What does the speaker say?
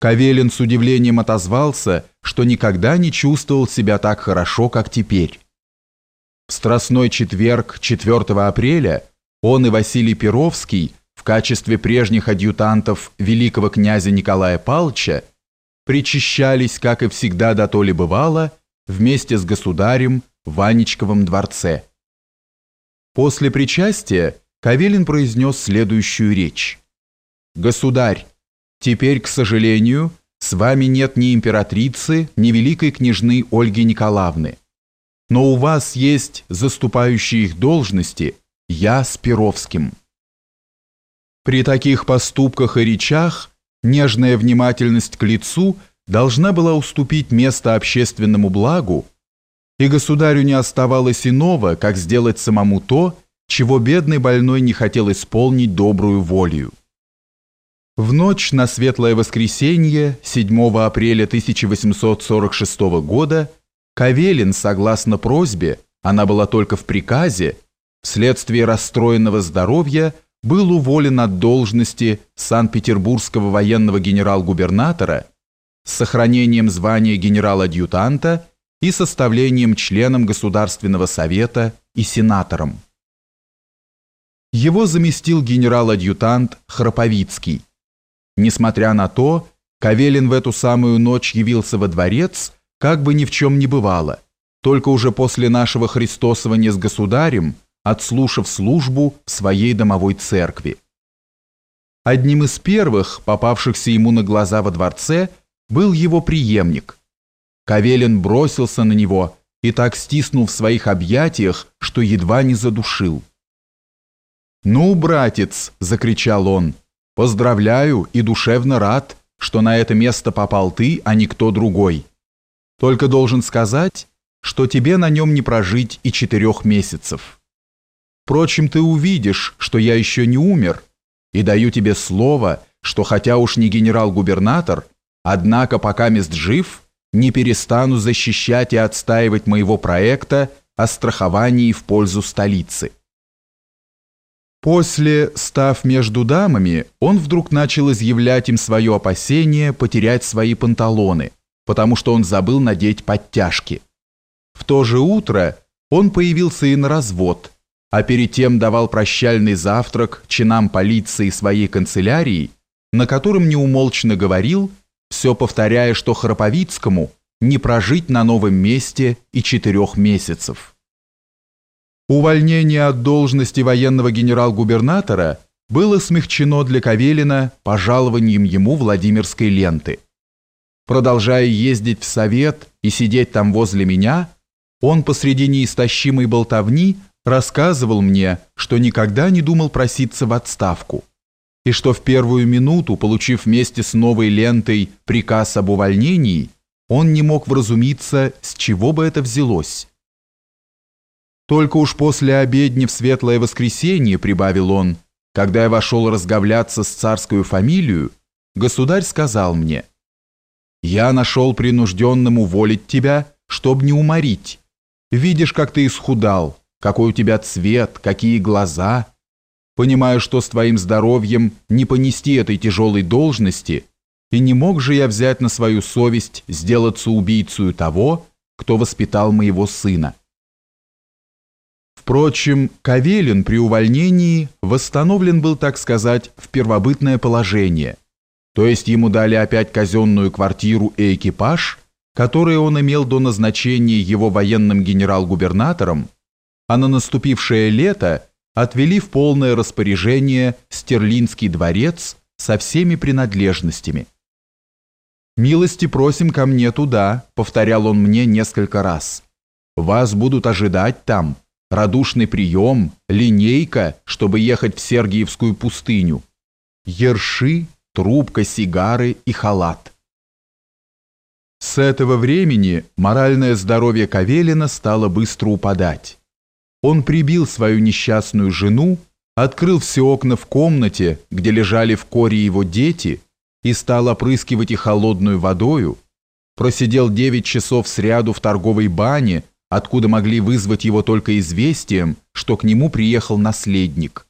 Кавелин с удивлением отозвался, что никогда не чувствовал себя так хорошо, как теперь. В Страстной четверг 4 апреля он и Василий Перовский в качестве прежних адъютантов великого князя Николая Палча причащались, как и всегда до то ли бывало, вместе с государем в Анечковом дворце. После причастия Кавелин произнес следующую речь. «Государь, теперь, к сожалению, с вами нет ни императрицы, ни великой княжны Ольги Николаевны. Но у вас есть заступающие их должности, я с Перовским». При таких поступках и речах нежная внимательность к лицу должна была уступить место общественному благу, и государю не оставалось иного, как сделать самому то, чего бедный больной не хотел исполнить добрую волю. В ночь на Светлое Воскресенье 7 апреля 1846 года Кавелин, согласно просьбе, она была только в приказе, вследствие расстроенного здоровья был уволен от должности Санкт-Петербургского военного генерал-губернатора с сохранением звания генерал-адъютанта и составлением членом Государственного совета и сенатором. Его заместил генерал-адъютант Храповицкий. Несмотря на то, Кавелин в эту самую ночь явился во дворец, как бы ни в чем не бывало, только уже после нашего христосования с государем, отслушав службу в своей домовой церкви. Одним из первых, попавшихся ему на глаза во дворце, был его преемник. Кавелин бросился на него и так стиснул в своих объятиях, что едва не задушил. «Ну, братец!» – закричал он. «Поздравляю и душевно рад, что на это место попал ты, а не кто другой. Только должен сказать, что тебе на нем не прожить и четырех месяцев. Впрочем, ты увидишь, что я еще не умер, и даю тебе слово, что хотя уж не генерал-губернатор, однако пока мест жив, не перестану защищать и отстаивать моего проекта о страховании в пользу столицы». После, став между дамами, он вдруг начал изъявлять им свое опасение потерять свои панталоны, потому что он забыл надеть подтяжки. В то же утро он появился и на развод, а перед тем давал прощальный завтрак чинам полиции своей канцелярии, на котором неумолчно говорил, все повторяя, что Храповицкому не прожить на новом месте и четырех месяцев. Увольнение от должности военного генерал-губернатора было смягчено для Кавелина пожалованием ему Владимирской ленты. Продолжая ездить в совет и сидеть там возле меня, он посреди неистощимой болтовни рассказывал мне, что никогда не думал проситься в отставку, и что в первую минуту, получив вместе с новой лентой приказ об увольнении, он не мог вразумиться, с чего бы это взялось. Только уж после обедни в светлое воскресенье, прибавил он, когда я вошел разговляться с царскую фамилию, государь сказал мне, «Я нашел принужденным уволить тебя, чтоб не уморить. Видишь, как ты исхудал, какой у тебя цвет, какие глаза. Понимаю, что с твоим здоровьем не понести этой тяжелой должности, и не мог же я взять на свою совесть сделаться убийцей того, кто воспитал моего сына. Впрочем, Кавелин при увольнении восстановлен был, так сказать, в первобытное положение, то есть ему дали опять казенную квартиру и экипаж, которые он имел до назначения его военным генерал-губернатором, а на наступившее лето отвели в полное распоряжение Стерлинский дворец со всеми принадлежностями. «Милости просим ко мне туда», — повторял он мне несколько раз. «Вас будут ожидать там» радушный прием, линейка, чтобы ехать в Сергиевскую пустыню, ерши, трубка, сигары и халат. С этого времени моральное здоровье Кавелина стало быстро упадать. Он прибил свою несчастную жену, открыл все окна в комнате, где лежали в коре его дети, и стал опрыскивать их холодную водою, просидел девять часов сряду в торговой бане, откуда могли вызвать его только известием, что к нему приехал наследник –